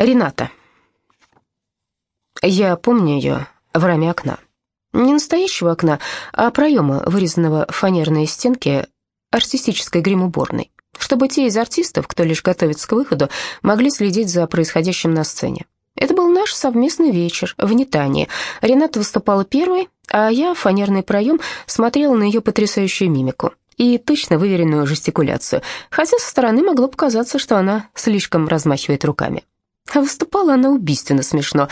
Рената. Я помню ее в раме окна. Не настоящего окна, а проема, вырезанного в фанерной стенке артистической гримуборной, чтобы те из артистов, кто лишь готовится к выходу, могли следить за происходящим на сцене. Это был наш совместный вечер в Нетании. Рената выступала первой, а я, в фанерный проем, смотрела на ее потрясающую мимику и точно выверенную жестикуляцию, хотя со стороны могло показаться, что она слишком размахивает руками. А выступала она убийственно смешно.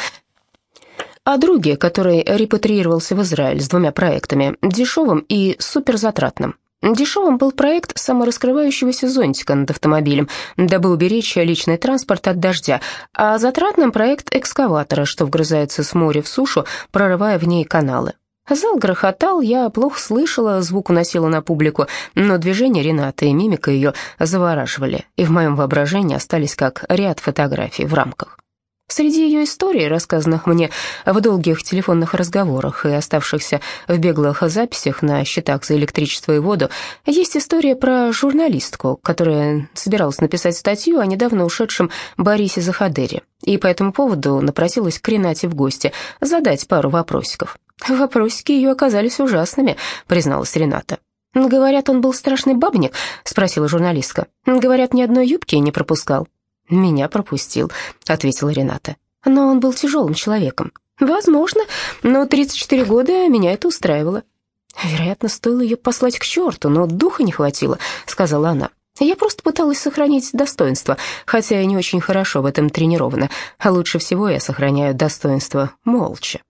О друге, который репатриировался в Израиль с двумя проектами, дешевым и суперзатратным. Дешевым был проект самораскрывающегося зонтика над автомобилем, дабы уберечь личный транспорт от дождя, а затратным проект экскаватора, что вгрызается с моря в сушу, прорывая в ней каналы. Зал грохотал, я плохо слышала, звук уносила на публику, но движения Ренаты и мимика ее завораживали, и в моем воображении остались как ряд фотографий в рамках. Среди ее историй, рассказанных мне в долгих телефонных разговорах и оставшихся в беглых записях на счетах за электричество и воду, есть история про журналистку, которая собиралась написать статью о недавно ушедшем Борисе Захадере, и по этому поводу напросилась к Ренате в гости задать пару вопросиков. «Вопросики ее оказались ужасными», — призналась Рената. «Говорят, он был страшный бабник?» — спросила журналистка. «Говорят, ни одной юбки не пропускал». «Меня пропустил», — ответила Рената. «Но он был тяжелым человеком». «Возможно, но 34 года меня это устраивало». «Вероятно, стоило ее послать к черту, но духа не хватило», — сказала она. «Я просто пыталась сохранить достоинство, хотя я не очень хорошо в этом тренирована, а лучше всего я сохраняю достоинство молча».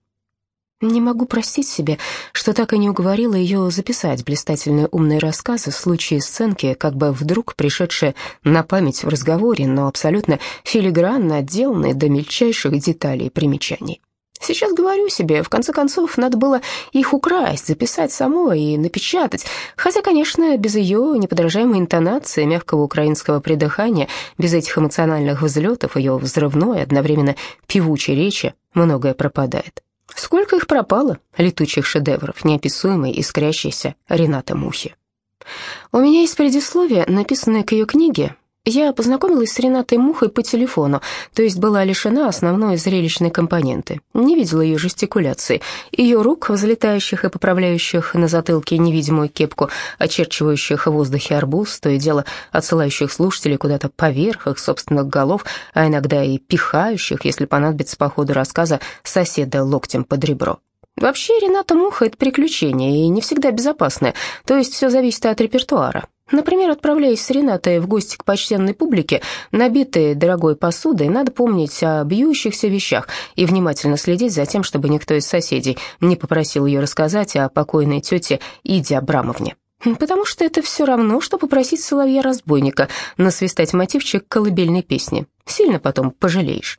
Не могу простить себе, что так и не уговорила ее записать блистательные умные рассказы в случае сценки, как бы вдруг пришедшие на память в разговоре, но абсолютно филигранно отделанные до мельчайших деталей и примечаний. Сейчас говорю себе, в конце концов, надо было их украсть, записать самой и напечатать, хотя, конечно, без ее неподражаемой интонации, мягкого украинского придыхания, без этих эмоциональных взлетов, ее взрывной, одновременно певучей речи, многое пропадает. Сколько их пропало, летучих шедевров, неописуемой, искрящейся Рената Мухи. У меня есть предисловие, написанное к ее книге я познакомилась с Ренатой Мухой по телефону, то есть была лишена основной зрелищной компоненты. Не видела ее жестикуляции, ее рук, взлетающих и поправляющих на затылке невидимую кепку, очерчивающих в воздухе арбуз, то и дело отсылающих слушателей куда-то поверх их собственных голов, а иногда и пихающих, если понадобится по ходу рассказа, соседа локтем под ребро. Вообще, Рената Муха — это приключение, и не всегда безопасное, то есть все зависит от репертуара. Например, отправляясь с Ренатой в гости к почтенной публике, набитой дорогой посудой, надо помнить о бьющихся вещах и внимательно следить за тем, чтобы никто из соседей не попросил ее рассказать о покойной тете Иде Абрамовне. Потому что это все равно, что попросить соловья-разбойника насвистать мотивчик колыбельной песни. Сильно потом пожалеешь.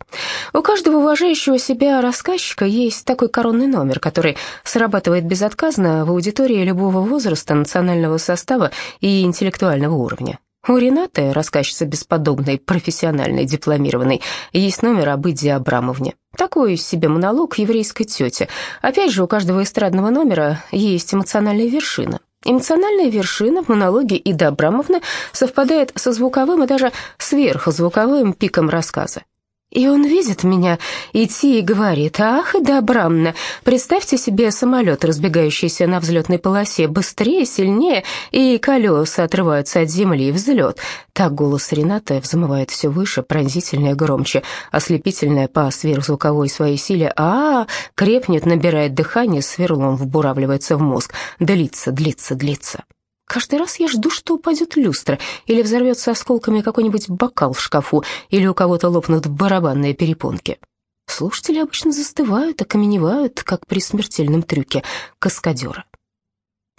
У каждого уважающего себя рассказчика есть такой коронный номер, который срабатывает безотказно в аудитории любого возраста, национального состава и интеллектуального уровня. У Ренаты, рассказчицы бесподобной, профессиональной, дипломированной, есть номер об Иде Абрамовне. Такой себе монолог еврейской тети. Опять же, у каждого эстрадного номера есть эмоциональная вершина. Эмоциональная вершина в монологе Иды Абрамовны совпадает со звуковым и даже сверхзвуковым пиком рассказа. И он видит меня идти и говорит, «Ах, да, Брамна, представьте себе самолет, разбегающийся на взлетной полосе, быстрее, сильнее, и колеса отрываются от земли, взлет». Так голос Ренаты взмывает все выше, пронзительнее, громче, ослепительное по сверхзвуковой своей силе, а, -а, -а крепнет, набирает дыхание, сверлом вбуравливается в мозг, длится, длится, длится. Каждый раз я жду, что упадет люстра, или взорвется осколками какой-нибудь бокал в шкафу, или у кого-то лопнут барабанные перепонки. Слушатели обычно застывают, окаменевают, как при смертельном трюке каскадера.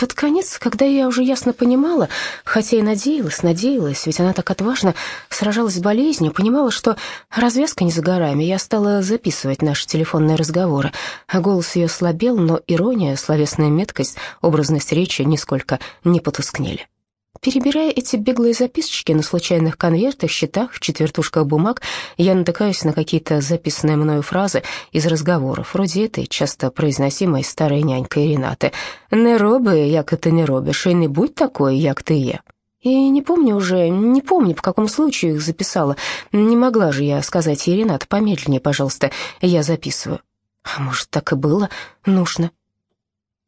Под конец, когда я уже ясно понимала, хотя и надеялась, надеялась, ведь она так отважно сражалась с болезнью, понимала, что развязка не за горами, я стала записывать наши телефонные разговоры. Голос ее слабел, но ирония, словесная меткость, образность речи нисколько не потускнели. Перебирая эти беглые записочки на случайных конвертах, счетах, четвертушках бумаг, я натыкаюсь на какие-то записанные мною фразы из разговоров, вроде этой, часто произносимой старой нянькой Ренаты. «Не роби, як ты не робишь, и не будь такой, як ты е». И не помню уже, не помню, по какому случаю их записала. Не могла же я сказать ей, Рената, помедленнее, пожалуйста, я записываю. А может, так и было нужно.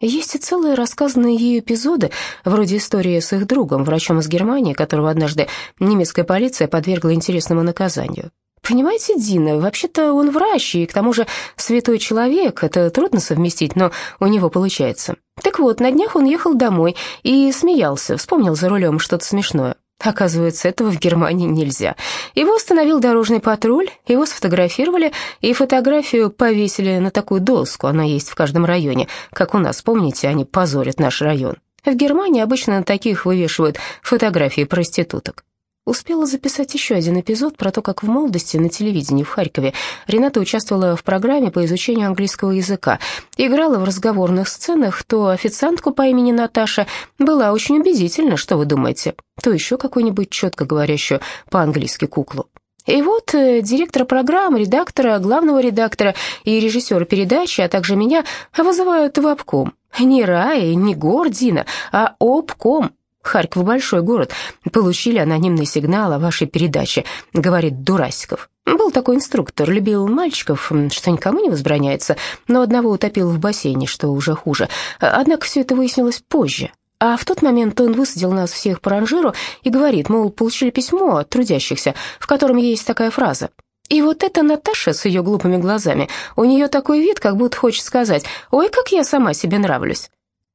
Есть и целые рассказанные ею эпизоды, вроде истории с их другом, врачом из Германии, которого однажды немецкая полиция подвергла интересному наказанию. Понимаете, Дина, вообще-то он врач, и к тому же святой человек, это трудно совместить, но у него получается. Так вот, на днях он ехал домой и смеялся, вспомнил за рулем что-то смешное. Оказывается, этого в Германии нельзя. Его остановил дорожный патруль, его сфотографировали, и фотографию повесили на такую доску, она есть в каждом районе. Как у нас, помните, они позорят наш район. В Германии обычно на таких вывешивают фотографии проституток. Успела записать еще один эпизод про то, как в молодости на телевидении в Харькове Рената участвовала в программе по изучению английского языка. Играла в разговорных сценах то официантку по имени Наташа, была очень убедительна, что вы думаете, то еще какую-нибудь четко говорящую по-английски куклу. И вот э, директора программы, редактора, главного редактора и режиссера передачи, а также меня вызывают в обком. Не рай, не гордина, а обком. Харьков большой город. Получили анонимный сигнал о вашей передаче, говорит Дурасиков. Был такой инструктор, любил мальчиков, что никому не возбраняется, но одного утопил в бассейне, что уже хуже. Однако все это выяснилось позже. А в тот момент он высадил нас всех по ранжиру и говорит, мол, получили письмо от трудящихся, в котором есть такая фраза. И вот эта Наташа с ее глупыми глазами, у нее такой вид, как будто хочет сказать «Ой, как я сама себе нравлюсь».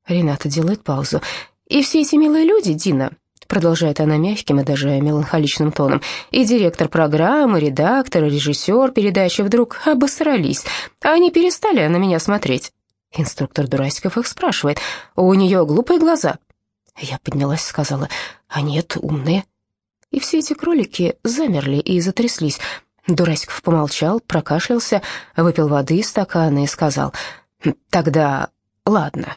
Рената делает паузу. И все эти милые люди, Дина, продолжает она мягким и даже меланхоличным тоном, и директор программы, редактор, режиссер передачи вдруг обосрались, а они перестали на меня смотреть. Инструктор Дурасиков их спрашивает, у нее глупые глаза. Я поднялась сказала, а нет, умные. И все эти кролики замерли и затряслись. Дурасиков помолчал, прокашлялся, выпил воды из стакана и сказал, тогда ладно.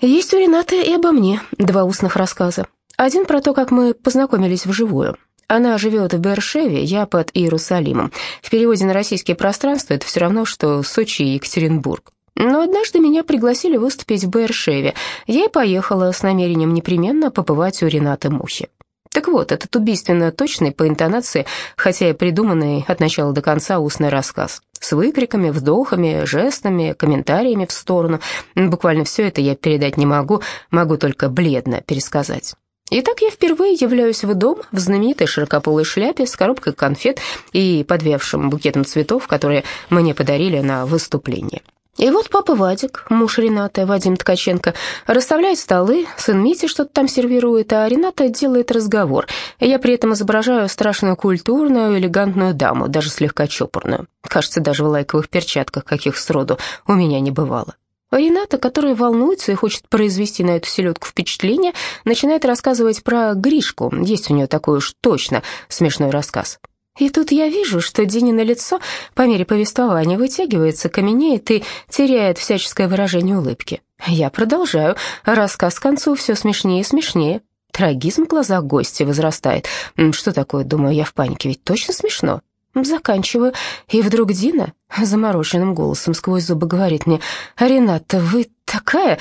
Есть у Ренаты и обо мне два устных рассказа. Один про то, как мы познакомились вживую. Она живет в Бершеве, я под Иерусалимом. В переводе на российское пространство это все равно, что Сочи и Екатеринбург. Но однажды меня пригласили выступить в Бершеве. Я и поехала с намерением непременно побывать у Ренаты Мухи. Так вот, этот убийственно точный по интонации, хотя и придуманный от начала до конца устный рассказ. С выкриками, вдохами, жестами, комментариями в сторону. Буквально все это я передать не могу, могу только бледно пересказать. Итак, я впервые являюсь в дом в знаменитой широкополой шляпе с коробкой конфет и подвевшим букетом цветов, которые мне подарили на выступление. И вот папа Вадик, муж Ренаты, Вадим Ткаченко, расставляет столы, сын Мити что-то там сервирует, а Рената делает разговор. Я при этом изображаю страшную культурную, элегантную даму, даже слегка чопорную. Кажется, даже в лайковых перчатках, каких сроду у меня не бывало. Рената, которая волнуется и хочет произвести на эту селедку впечатление, начинает рассказывать про Гришку. Есть у нее такой уж точно смешной рассказ. И тут я вижу, что Динина лицо по мере повествования вытягивается, каменеет и теряет всяческое выражение улыбки. Я продолжаю. Рассказ к концу все смешнее и смешнее. Трагизм в глазах гостя возрастает. Что такое, думаю я в панике, ведь точно смешно. Заканчиваю. И вдруг Дина замороженным голосом сквозь зубы говорит мне, «Рената, вы такая...»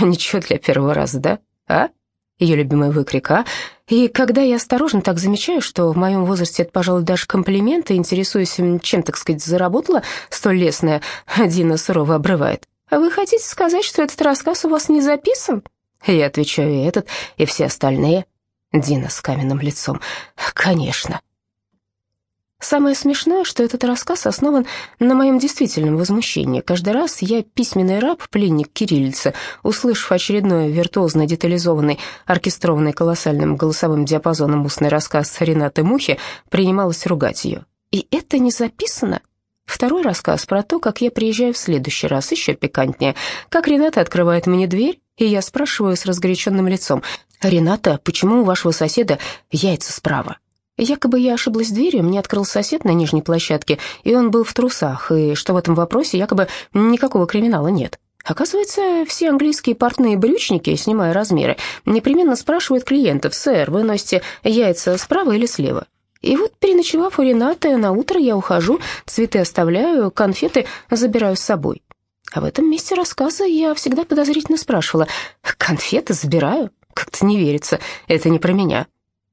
Ничего для первого раза, да? А? Ее любимый выкрик, а? И когда я осторожно так замечаю, что в моем возрасте это, пожалуй, даже комплимент, и интересуюсь, чем, так сказать, заработала столь лесная, Дина сурово обрывает. «А вы хотите сказать, что этот рассказ у вас не записан?» Я отвечаю, и этот, и все остальные. Дина с каменным лицом. «Конечно». Самое смешное, что этот рассказ основан на моем действительном возмущении. Каждый раз я, письменный раб, пленник кириллицы, услышав очередной виртуозно детализованный, оркестрованный колоссальным голосовым диапазоном устный рассказ Ренаты Мухи, принималась ругать ее. И это не записано? Второй рассказ про то, как я приезжаю в следующий раз, еще пикантнее. Как Рената открывает мне дверь, и я спрашиваю с разгоряченным лицом, «Рената, почему у вашего соседа яйца справа?» Якобы я ошиблась дверью, мне открыл сосед на нижней площадке, и он был в трусах, и что в этом вопросе якобы никакого криминала нет. Оказывается, все английские портные брючники, снимая размеры, непременно спрашивают клиентов, «Сэр, вы носите яйца справа или слева?» И вот, переночевав у Ренаты, на утро я ухожу, цветы оставляю, конфеты забираю с собой. А в этом месте рассказа я всегда подозрительно спрашивала, «Конфеты забираю? как-то не верится, это не про меня».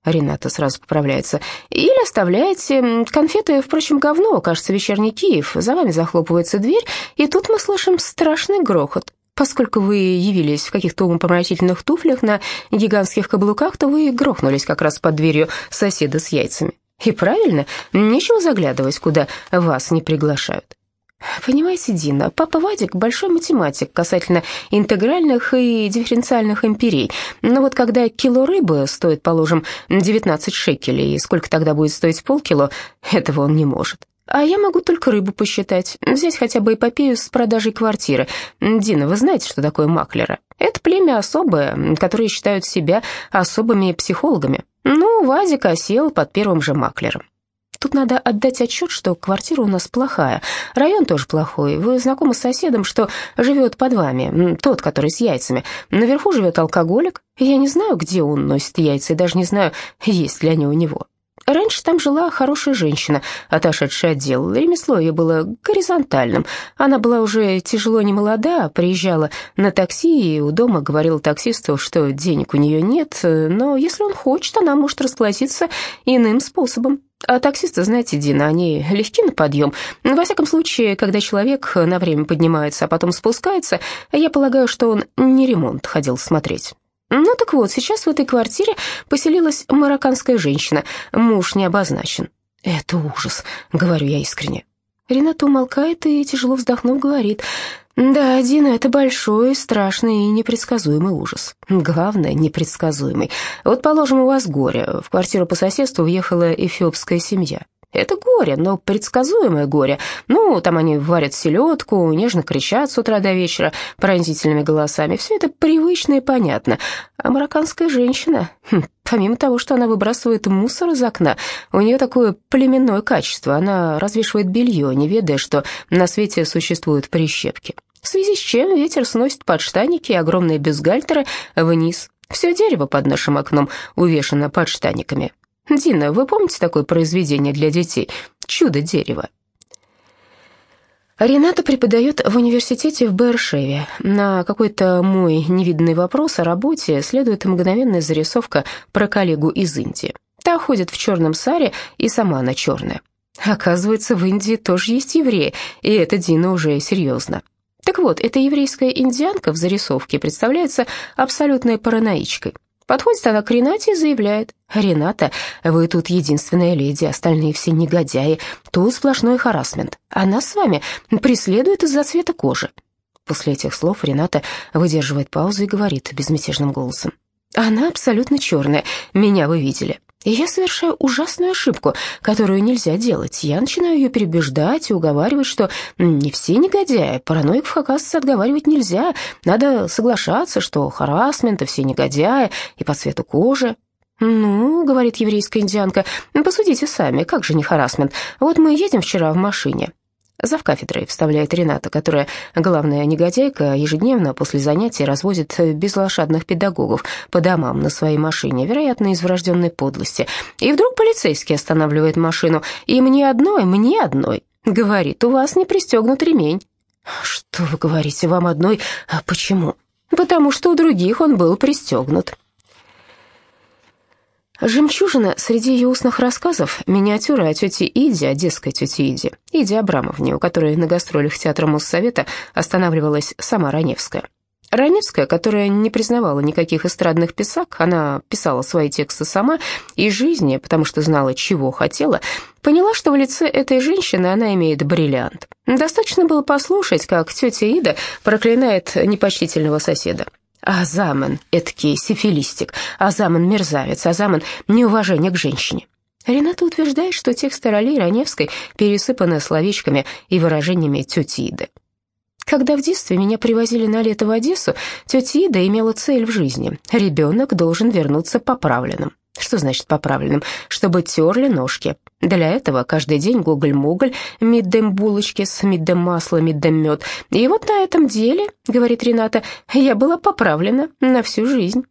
Рената сразу поправляется. «Или оставляете. Конфеты, впрочем, говно, кажется, вечерний Киев. За вами захлопывается дверь, и тут мы слышим страшный грохот. Поскольку вы явились в каких-то умопомрачительных туфлях на гигантских каблуках, то вы грохнулись как раз под дверью соседа с яйцами. И правильно, нечего заглядывать, куда вас не приглашают. Понимаете, Дина, папа Вадик большой математик касательно интегральных и дифференциальных империй. Но вот когда кило рыбы стоит, положим, 19 шекелей, и сколько тогда будет стоить полкило, этого он не может. А я могу только рыбу посчитать, взять хотя бы эпопею с продажей квартиры. Дина, вы знаете, что такое маклера? Это племя особое, которые считают себя особыми психологами. Ну, Вадик осел под первым же маклером. Тут надо отдать отчет, что квартира у нас плохая, район тоже плохой. Вы знакомы с соседом, что живет под вами, тот, который с яйцами. Наверху живет алкоголик. Я не знаю, где он носит яйца, и даже не знаю, есть ли они у него. Раньше там жила хорошая женщина, отошедшая от дел. Ремесло ее было горизонтальным. Она была уже тяжело не молода, приезжала на такси и у дома говорила таксисту, что денег у нее нет, но если он хочет, она может расплатиться иным способом. А таксисты, знаете, Дина, они легки на подъем. Во всяком случае, когда человек на время поднимается, а потом спускается, я полагаю, что он не ремонт ходил смотреть. Ну так вот, сейчас в этой квартире поселилась марокканская женщина, муж не обозначен. Это ужас, говорю я искренне. Рената умолкает и, тяжело вздохнув, говорит, «Да, Дина, это большой, страшный и непредсказуемый ужас. Главное, непредсказуемый. Вот, положим, у вас горе. В квартиру по соседству въехала эфиопская семья. Это горе, но предсказуемое горе. Ну, там они варят селедку, нежно кричат с утра до вечера пронзительными голосами. Все это привычно и понятно. А марокканская женщина, хм, помимо того, что она выбрасывает мусор из окна, у нее такое племенное качество. Она развешивает белье, не ведая, что на свете существуют прищепки. В связи с чем ветер сносит подштанники и огромные бюстгальтеры вниз. Все дерево под нашим окном увешано подштаниками. Дина, вы помните такое произведение для детей «Чудо дерева»? Рената преподает в университете в Бершеве. На какой-то мой невиданный вопрос о работе следует мгновенная зарисовка про коллегу из Индии. Та ходит в черном саре, и сама она черная. Оказывается, в Индии тоже есть евреи, и это Дина уже серьезно. Так вот, эта еврейская индианка в зарисовке представляется абсолютной параноичкой. Подходит она к Ренате и заявляет, «Рената, вы тут единственная леди, остальные все негодяи, тут сплошной харасмент, а нас с вами преследуют из-за цвета кожи». После этих слов Рената выдерживает паузу и говорит безмятежным голосом, «Она абсолютно черная, меня вы видели». И я совершаю ужасную ошибку, которую нельзя делать. Я начинаю ее перебеждать и уговаривать, что не все негодяи, параноиков, оказывается, отговаривать нельзя. Надо соглашаться, что харасмент и все негодяи, и по цвету кожи. «Ну, — говорит еврейская индианка, — посудите сами, как же не харасмент? Вот мы едем вчера в машине, Зав кафедрой вставляет Рената, которая, главная негодяйка, ежедневно после занятий развозит безлошадных педагогов по домам на своей машине, вероятно, из врожденной подлости. И вдруг полицейский останавливает машину, и мне одной, мне одной, говорит, у вас не пристегнут ремень. Что вы говорите, вам одной? А почему? Потому что у других он был пристегнут. Жемчужина среди ее устных рассказов – миниатюра о тете Иде, одесской тете Иде, Иде Абрамовне, у которой на гастролях театра Моссовета останавливалась сама Раневская. Раневская, которая не признавала никаких эстрадных писак, она писала свои тексты сама и жизни, потому что знала, чего хотела, поняла, что в лице этой женщины она имеет бриллиант. Достаточно было послушать, как тетя Ида проклинает непочтительного соседа. Азамен, эдакий сифилистик, Азамен мерзавец, Азамен неуважение к женщине. Рената утверждает, что тексты ролей Раневской пересыпаны словечками и выражениями тети. Когда в детстве меня привозили на лето в Одессу, тетя Ида имела цель в жизни. Ребенок должен вернуться поправленным. Что значит поправленным? Чтобы терли ножки. Для этого каждый день гоголь-моголь, миддем булочки с миддем масла, миддем мед. И вот на этом деле, говорит Рената, я была поправлена на всю жизнь.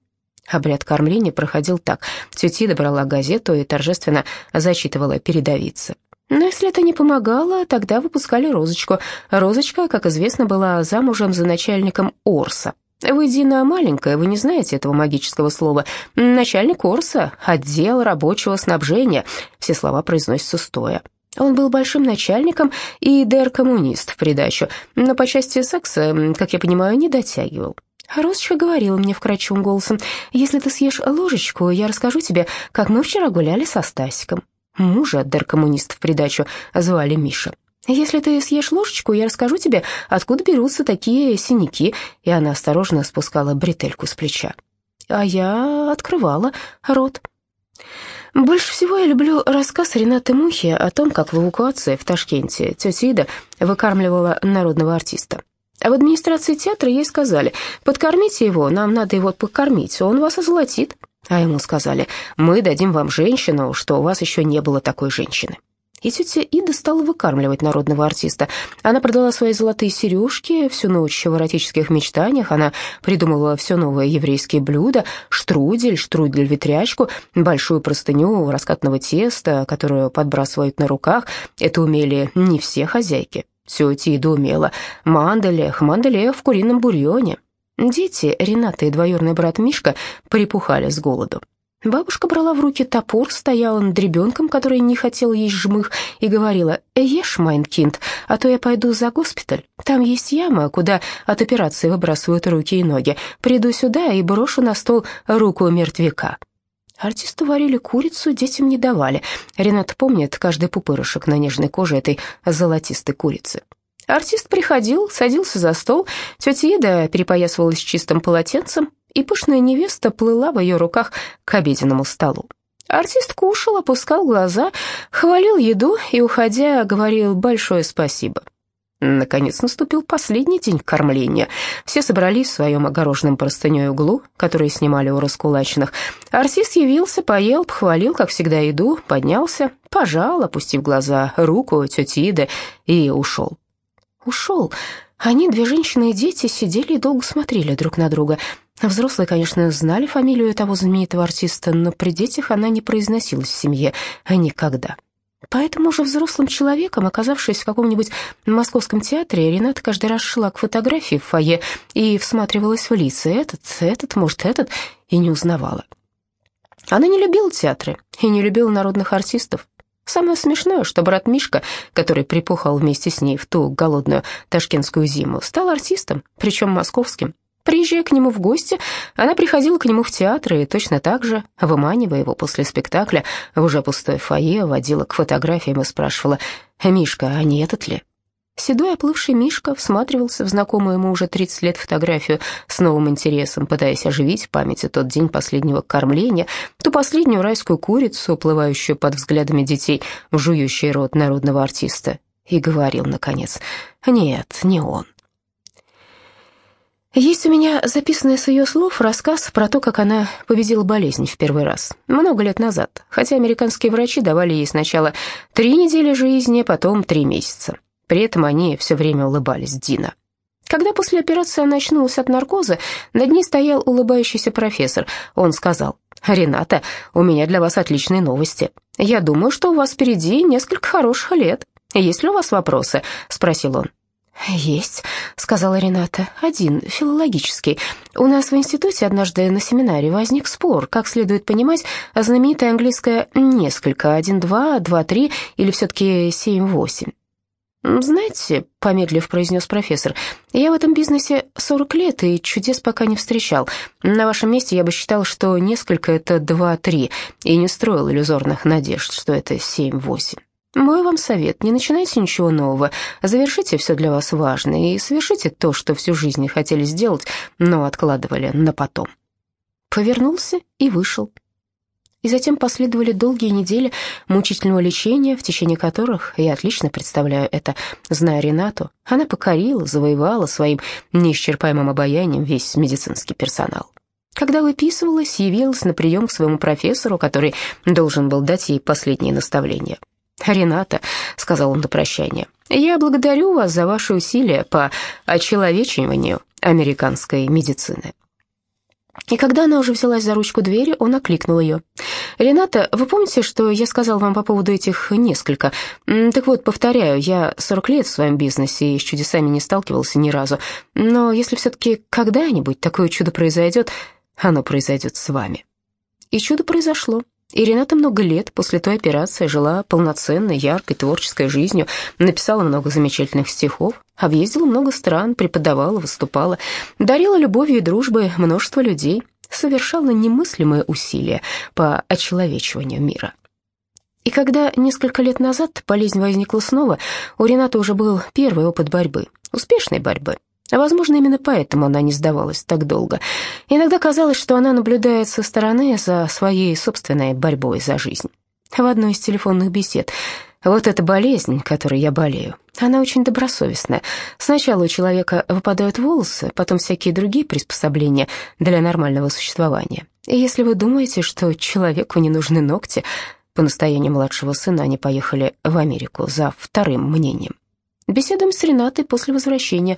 Обряд кормления проходил так. Тетя добрала газету и торжественно зачитывала передовицы. Но если это не помогало, тогда выпускали Розочку. Розочка, как известно, была замужем за начальником Орса. Вы, Дина, маленькая, вы не знаете этого магического слова. Начальник курса, отдел рабочего снабжения. Все слова произносятся стоя. Он был большим начальником и дэр-коммунист в придачу, но по части секса, как я понимаю, не дотягивал. Росочка говорила мне вкрадчивым голосом, «Если ты съешь ложечку, я расскажу тебе, как мы вчера гуляли со Стасиком». Мужа дэр-коммунист в придачу звали Миша. «Если ты съешь ложечку, я расскажу тебе, откуда берутся такие синяки», и она осторожно спускала бретельку с плеча. А я открывала рот. Больше всего я люблю рассказ Ренаты Мухи о том, как в эвакуации в Ташкенте тетя Ида выкармливала народного артиста. А в администрации театра ей сказали, подкормите его, нам надо его покормить, он вас озолотит. А ему сказали, мы дадим вам женщину, что у вас еще не было такой женщины и тетя Ида стала выкармливать народного артиста. Она продала свои золотые сережки, всю ночь в эротических мечтаниях, она придумывала все новые еврейские блюда, штрудель, штрудель-ветрячку, большую простыню раскатного теста, которую подбрасывают на руках. Это умели не все хозяйки. Тетя Ида умела манделех, манделех в курином бульоне. Дети, Рената и двоюродный брат Мишка, припухали с голоду. Бабушка брала в руки топор, стояла над ребенком, который не хотел есть жмых, и говорила, «Ешь, mein Kind, а то я пойду за госпиталь. Там есть яма, куда от операции выбрасывают руки и ноги. Приду сюда и брошу на стол руку мертвяка». Артисту варили курицу, детям не давали. Ренат помнит каждый пупырышек на нежной коже этой золотистой курицы. Артист приходил, садился за стол, тетя Еда перепоясывалась чистым полотенцем, и пышная невеста плыла в ее руках к обеденному столу. Артист кушал, опускал глаза, хвалил еду и, уходя, говорил большое спасибо. Наконец наступил последний день кормления. Все собрались в своем огороженном простыней углу, который снимали у раскулаченных. Артист явился, поел, похвалил, как всегда, еду, поднялся, пожал, опустив глаза, руку тети Иды и ушел. Ушел. Они, две женщины и дети, сидели и долго смотрели друг на друга. Взрослые, конечно, знали фамилию того знаменитого артиста, но при детях она не произносилась в семье никогда. Поэтому уже взрослым человеком, оказавшись в каком-нибудь московском театре, Рената каждый раз шла к фотографии в фойе и всматривалась в лица. Этот, этот, может, этот, и не узнавала. Она не любила театры и не любила народных артистов. Самое смешное, что брат Мишка, который припухал вместе с ней в ту голодную ташкентскую зиму, стал артистом, причем московским. Приезжая к нему в гости, она приходила к нему в театр и точно так же, выманивая его после спектакля, в уже пустой фойе, водила к фотографиям и спрашивала, «Мишка, а не этот ли?» Седой оплывший Мишка всматривался в знакомую ему уже 30 лет фотографию с новым интересом, пытаясь оживить в памяти тот день последнего кормления, ту последнюю райскую курицу, плывающую под взглядами детей жующий рот народного артиста, и говорил, наконец, «Нет, не он». Есть у меня записанный с ее слов рассказ про то, как она победила болезнь в первый раз, много лет назад, хотя американские врачи давали ей сначала три недели жизни, потом три месяца. При этом они все время улыбались Дина. Когда после операции она очнулась от наркоза, над ней стоял улыбающийся профессор. Он сказал, «Рената, у меня для вас отличные новости. Я думаю, что у вас впереди несколько хороших лет. Есть ли у вас вопросы?» — спросил он. «Есть», — сказала Рената. «Один, филологический. У нас в институте однажды на семинаре возник спор, как следует понимать знаменитое английское «несколько», «один-два», «два-три» или все-таки «семь-восемь». «Знаете», — помедлив произнес профессор, «я в этом бизнесе 40 лет и чудес пока не встречал. На вашем месте я бы считал, что несколько — это два-три, и не строил иллюзорных надежд, что это семь-восемь». Мой вам совет, не начинайте ничего нового, завершите все для вас важное и совершите то, что всю жизнь хотели сделать, но откладывали на потом. Повернулся и вышел. И затем последовали долгие недели мучительного лечения, в течение которых, я отлично представляю это, зная Ренату, она покорила, завоевала своим неисчерпаемым обаянием весь медицинский персонал. Когда выписывалась, явилась на прием к своему профессору, который должен был дать ей последние наставления – «Рената», — сказал он на прощание, — «я благодарю вас за ваши усилия по очеловечиванию американской медицины». И когда она уже взялась за ручку двери, он окликнул ее. «Рената, вы помните, что я сказал вам по поводу этих несколько? Так вот, повторяю, я 40 лет в своем бизнесе и с чудесами не сталкивался ни разу. Но если все-таки когда-нибудь такое чудо произойдет, оно произойдет с вами». И чудо произошло. И Рената много лет после той операции жила полноценной, яркой, творческой жизнью, написала много замечательных стихов, объездила много стран, преподавала, выступала, дарила любовью и дружбой множество людей, совершала немыслимые усилия по очеловечиванию мира. И когда несколько лет назад болезнь возникла снова, у Ренаты уже был первый опыт борьбы, успешной борьбы, Возможно, именно поэтому она не сдавалась так долго. Иногда казалось, что она наблюдает со стороны за своей собственной борьбой за жизнь. В одной из телефонных бесед «Вот эта болезнь, которой я болею, она очень добросовестная. Сначала у человека выпадают волосы, потом всякие другие приспособления для нормального существования. И если вы думаете, что человеку не нужны ногти, по настоянию младшего сына они поехали в Америку за вторым мнением. Беседуем с Ренатой после возвращения.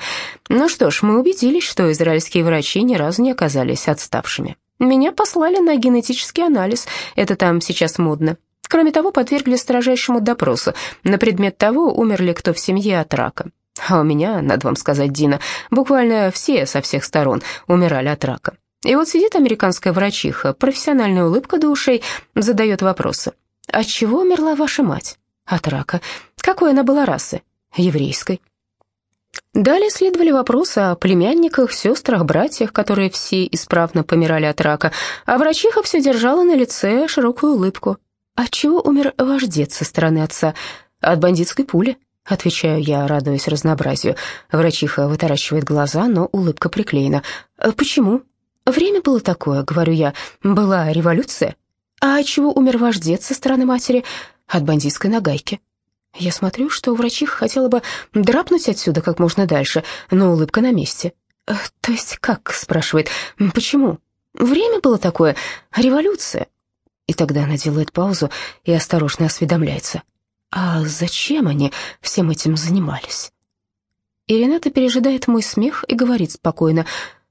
Ну что ж, мы убедились, что израильские врачи ни разу не оказались отставшими. Меня послали на генетический анализ, это там сейчас модно. Кроме того, подвергли строжайшему допросу на предмет того, умер ли кто в семье от рака. А у меня, надо вам сказать, Дина, буквально все со всех сторон умирали от рака. И вот сидит американская врачиха, профессиональная улыбка до ушей, задает вопросы. «От чего умерла ваша мать?» «От рака. Какой она была расы?» Еврейской. Далее следовали вопросы о племянниках, сестрах, братьях, которые все исправно помирали от рака, а врачиха все держала на лице широкую улыбку. «От чего умер ваш дед со стороны отца?» «От бандитской пули», — отвечаю я, радуясь разнообразию. Врачиха вытаращивает глаза, но улыбка приклеена. «Э, «Почему?» «Время было такое», — говорю я. «Была революция». «А от чего умер ваш дед со стороны матери?» «От бандитской нагайки». Я смотрю, что врачиха хотела бы драпнуть отсюда как можно дальше, но улыбка на месте. «Э, «То есть как?» — спрашивает. «Почему?» «Время было такое. Революция». И тогда она делает паузу и осторожно осведомляется. «А зачем они всем этим занимались?» И Рената пережидает мой смех и говорит спокойно.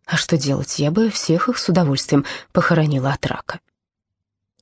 «А что делать? Я бы всех их с удовольствием похоронила от рака».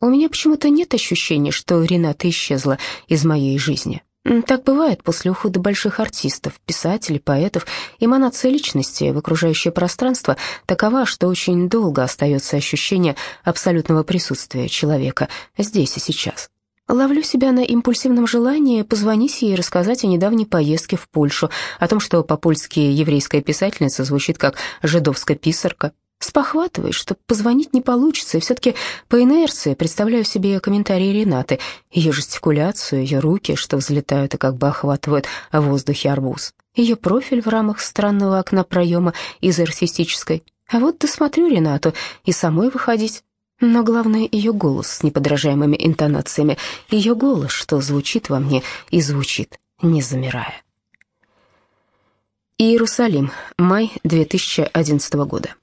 У меня почему-то нет ощущения, что Рената исчезла из моей жизни. Так бывает после ухода больших артистов, писателей, поэтов. Эманация личности в окружающее пространство такова, что очень долго остается ощущение абсолютного присутствия человека здесь и сейчас. Ловлю себя на импульсивном желании позвонить ей и рассказать о недавней поездке в Польшу, о том, что по-польски еврейская писательница звучит как «жидовская писарка», Спохватываюсь, что позвонить не получится, и все-таки по инерции представляю себе комментарии Ренаты, ее жестикуляцию, ее руки, что взлетают и как бы охватывают в воздухе арбуз, ее профиль в рамах странного окна проема из артистической. А вот досмотрю Ренату и самой выходить. Но главное ее голос с неподражаемыми интонациями, ее голос, что звучит во мне и звучит, не замирая. Иерусалим, май 2011 года.